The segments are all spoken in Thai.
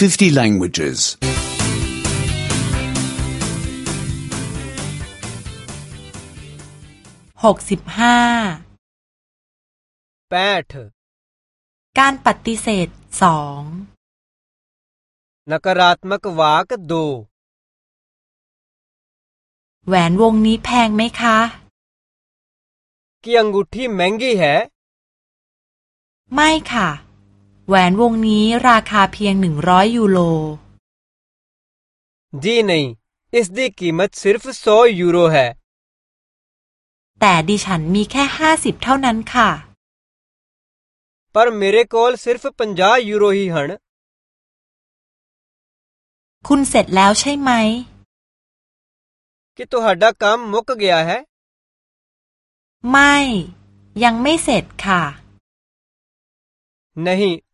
50 languages. หกสิบห้า पैंठ การปฏิเสธสอง नकारात्मक वाक दो แหวนวงนี้แพงไหมคะ की अंगूठी महंगी है ไม่ค่ะ แหวนวงนี้ราคาเพียงหนึ่งร้อยยูโร जी नहीं इसकी कीमत सिर्फ सौ यूरो है แต่ดิฉันมีแค่ห้าสิบเท่านั้นค่ะ पर मेरे कोल सिर्फ पंजा यूरो ही हन คุณเสร็จแล้วใช่ไหมคือตัวหดักคำมุกเกียร์ है ไม่ ยังไม่เสร็จค่ะ नहीं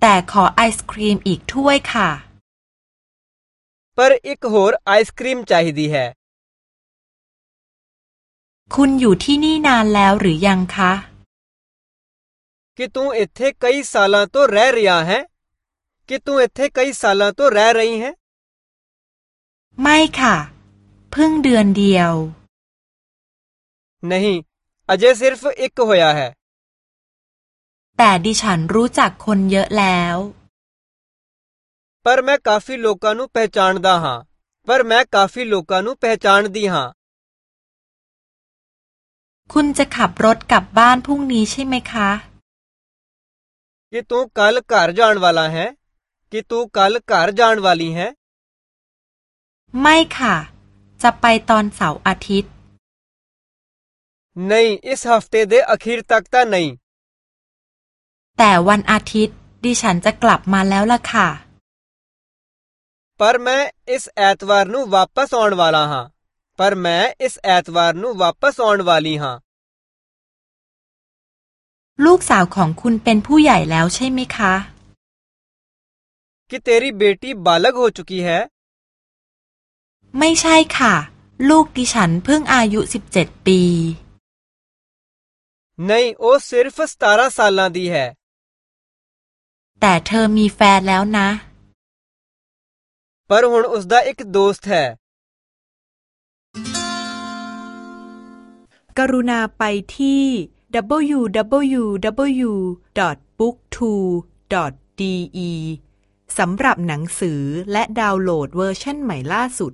แต่ขอไอศครีมอีกถ้วยค่ะ पर एक होर आइसक्रीम चाहिदी है คุณอยู่ที่นี่นานแล้วหรือยังคะ कि तू इत्थे कई सालां तो रह रिया है कि तू इत्थे कई सालां तो रह रही है ไม่ค่ะ เพิ่งเดือนเดียว नहीं अजय सिर्फ एक होया है แต่ดิฉันรู้จักคนเยอะแล้ว पर मैं काफी लोकां नु पहचानदा हां पर मैं काफी लोकां नु पहचानदी हां คุณจะขับรถกลับบ้านพรุ่งนี้ใช่ไหมคะ कि तू कल घर जान वाला है कि तू कल घर जान वाली है ไม่ค่ะ จะไปตอนเสาร์อาทิตย์ नहीं इस हफ्ते दे अखीर तक ता नहीं แต่วันอาทิตย์ดิฉันจะกลับมาแล้วล่ะค่ะ पर मैं इस ऐतवार नु वापस आने वाला हां पर मैं इस ऐतवार नु वापस आने वाली हां ลูกสาวของคุณเป็นผู้ใหญ่แล้วใช่ไหมคะ कि तेरी बेटी बालक हो चुकी है ไม่ใช่ค่ะ ลูกดิฉันเพิ่งอายุสิบเจ็ดปี नहीं वो สตาราซัลลันดีเหรอ แต่เธอมีแฟนแล้วนะ पर ਹੁਣ ਉਸ ਦਾ ਇੱਕ ਦੋਸਤ ਹੈ กรุณาไปที่ www.booktwo.de สำหรับหนังสือและดาวน์โหลดเวอร์ชันใหม่ล่าสุด